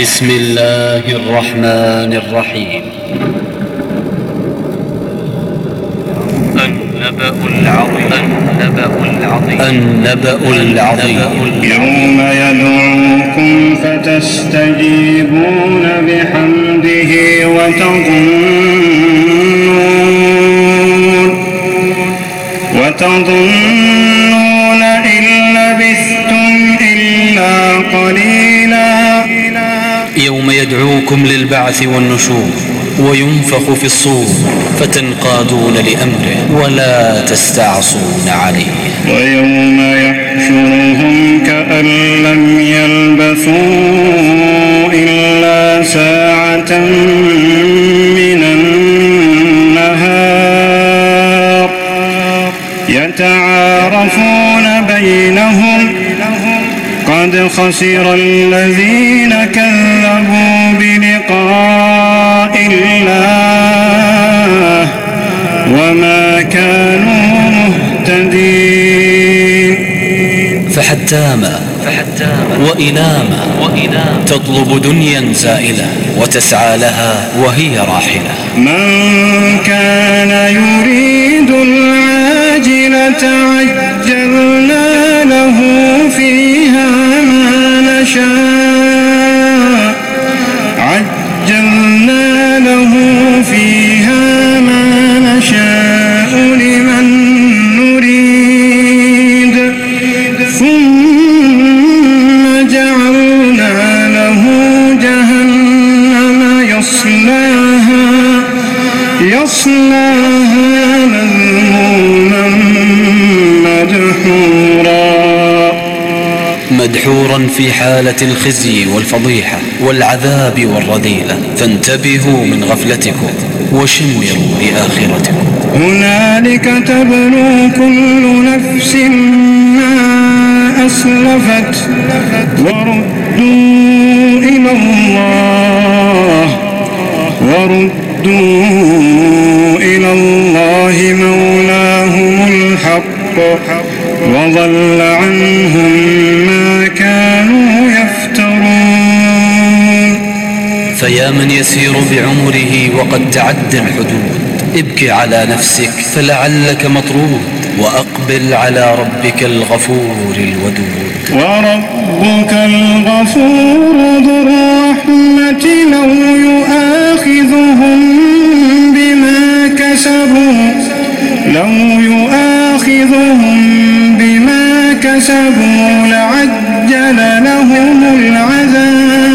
بسم الله الرحمن الرحيم. النبأ العظيم. النبأ العظيم. النبأ العظيم. يوم يدعوكم فتستجيبون بحمده وتظنون وتظنون إن لبثتم إلا قليلا. يوم يدعوكم للبعث والنشور وينفخ في الصور فتنقادون لأمره ولا تستعصون عليه. ويوم يحشرهم كأن لم يلبثوا إلا ساعة من النهار. يتعارفون بينهم قد خسر الذين كذبوا بلقاء الله وما كانوا مهتدين. فحتاما وإلاما تطلب دنيا زائلة وتسعى لها وهي راحلة. من كان يريد العاجلة عجلنا له نشاء عجلنا له فيها ما نشاء لمن نريد. ثم جعلنا له جهنم يصلاها يصلاها مذموما مدحورا. مدحورا في حالة الخزي والفضيحة والعذاب والرذيلة. فانتبهوا من غفلتكم وشمروا لآخرتكم هنالك تبلو كل نفس ما أسلفت وردوا إلى الله وردوا إلى الله مولاهم الحق وضل عنهم فيا من يسير بعمره وقد تعدى الحدود. ابكي على نفسك فلعلك مطرود وأقبل على ربك الغفور الودود. وربك الغفور ذو الرحمة لو يؤاخذهم بما كسبوا لو يؤاخذهم بما كسبوا لعجل لهم العذاب.